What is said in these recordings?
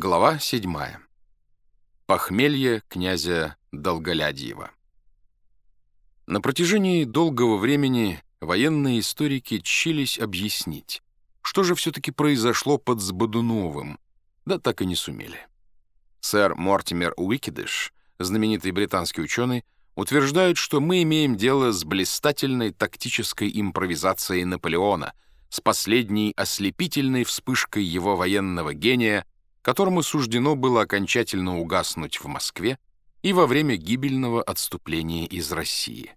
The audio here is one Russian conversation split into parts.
Глава 7. Похмелье князя Долголядьева. На протяжении долгого времени военные историки тщились объяснить, что же все-таки произошло под Сбодуновым, да так и не сумели. Сэр Мортимер Уикидыш, знаменитый британский ученый, утверждает, что мы имеем дело с блистательной тактической импровизацией Наполеона, с последней ослепительной вспышкой его военного гения — которому суждено было окончательно угаснуть в Москве и во время гибельного отступления из России.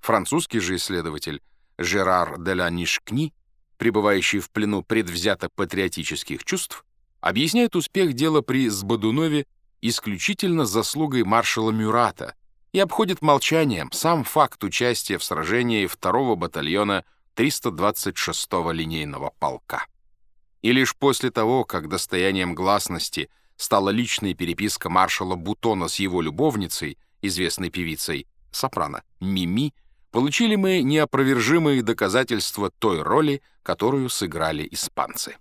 Французский же исследователь Жерар де ла Нишкни, пребывающий в плену предвзято-патриотических чувств, объясняет успех дела при Сбодунове исключительно заслугой маршала Мюрата и обходит молчанием сам факт участия в сражении 2-го батальона 326-го линейного полка. И лишь после того, как достоянием гласности стала личная переписка маршала Бутона с его любовницей, известной певицей, сопрано, Мими, получили мы неопровержимые доказательства той роли, которую сыграли испанцы.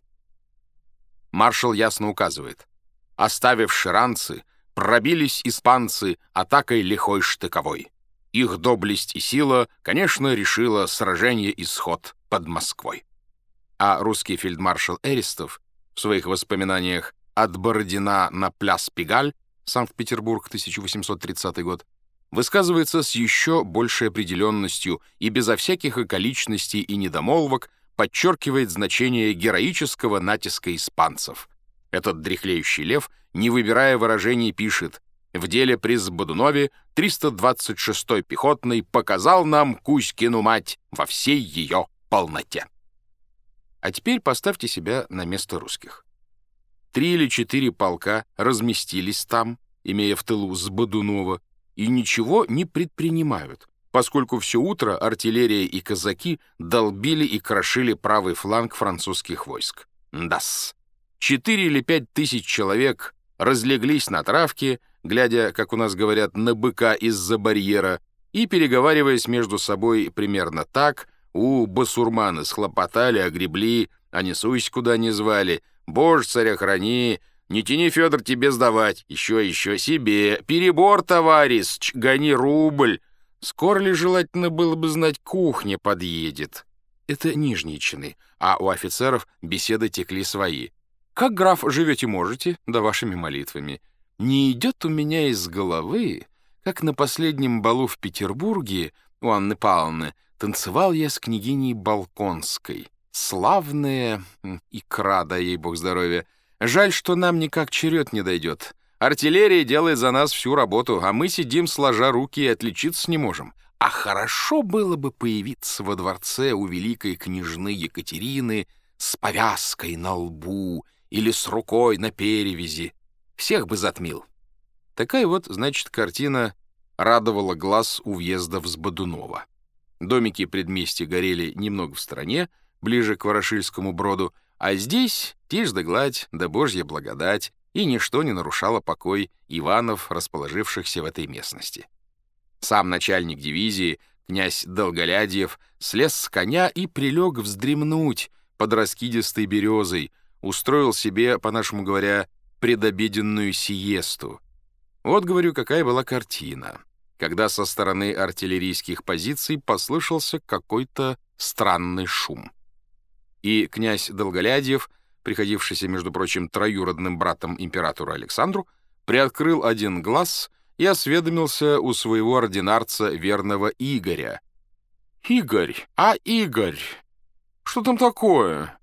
Маршал ясно указывает, оставив ширанцы, пробились испанцы атакой лихой штыковой. Их доблесть и сила, конечно, решила сражение исход под Москвой а русский фельдмаршал Эристов в своих воспоминаниях «От Бородина на пляс Пигаль» Санкт-Петербург, 1830 год, высказывается с еще большей определенностью и безо всяких околичностей и недомолвок подчеркивает значение героического натиска испанцев. Этот дряхлеющий лев, не выбирая выражений, пишет «В деле при Сбодунове 326-й пехотный показал нам Кузькину мать во всей ее полноте». А теперь поставьте себя на место русских. Три или четыре полка разместились там, имея в тылу Сбодунова, и ничего не предпринимают, поскольку все утро артиллерия и казаки долбили и крошили правый фланг французских войск. Дас. Четыре или пять тысяч человек разлеглись на травке, глядя, как у нас говорят, на быка из-за барьера, и, переговариваясь между собой примерно так, у, басурманы схлопотали, огребли, а не суйсь куда не звали. Боже, царя храни, не тяни, Федор, тебе сдавать. Еще, еще себе. Перебор, товарищ, гони рубль. Скоро ли желательно было бы знать, кухня подъедет? Это нижние чины, а у офицеров беседы текли свои. Как, граф, живете можете, да вашими молитвами. Не идет у меня из головы, как на последнем балу в Петербурге у Анны Павловны Танцевал я с княгиней Балконской. Славная икра, да ей бог здоровья. Жаль, что нам никак черед не дойдет. Артиллерия делает за нас всю работу, а мы сидим сложа руки и отличиться не можем. А хорошо было бы появиться во дворце у великой княжны Екатерины с повязкой на лбу или с рукой на перевязи. Всех бы затмил. Такая вот, значит, картина радовала глаз у въезда в Сбодунова. Домики предместья горели немного в стороне, ближе к Ворошильскому броду, а здесь тишь да гладь, да божья благодать, и ничто не нарушало покой Иванов, расположившихся в этой местности. Сам начальник дивизии, князь Долголядьев, слез с коня и прилег вздремнуть под раскидистой березой, устроил себе, по-нашему говоря, предобеденную сиесту. Вот, говорю, какая была картина когда со стороны артиллерийских позиций послышался какой-то странный шум. И князь Долголядьев, приходившийся, между прочим, троюродным братом императору Александру, приоткрыл один глаз и осведомился у своего ординарца верного Игоря. «Игорь, а Игорь, что там такое?»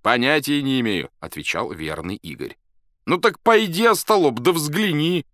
«Понятия не имею», — отвечал верный Игорь. «Ну так пойди, остолоп, да взгляни!»